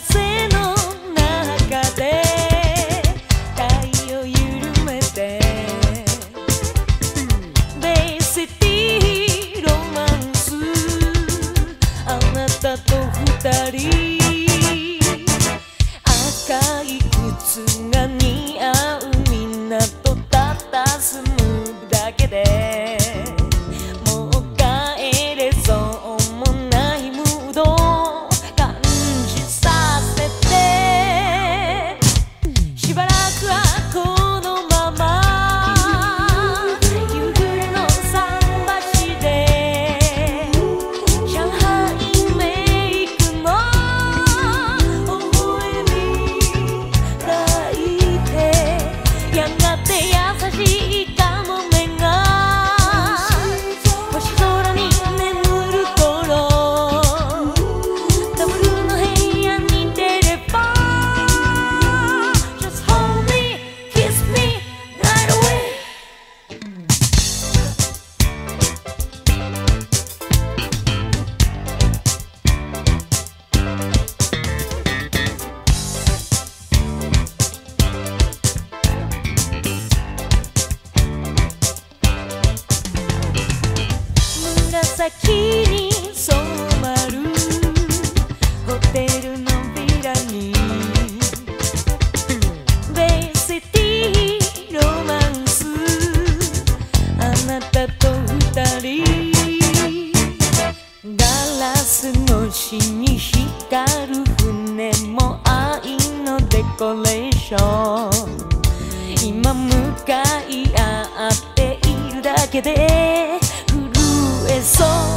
casino 先に染まる。ホテルのビラに。ベーシティロマンス。あなたと二人。ガラスのしに光る船も愛のデコレーション。今向かい合っているだけで。送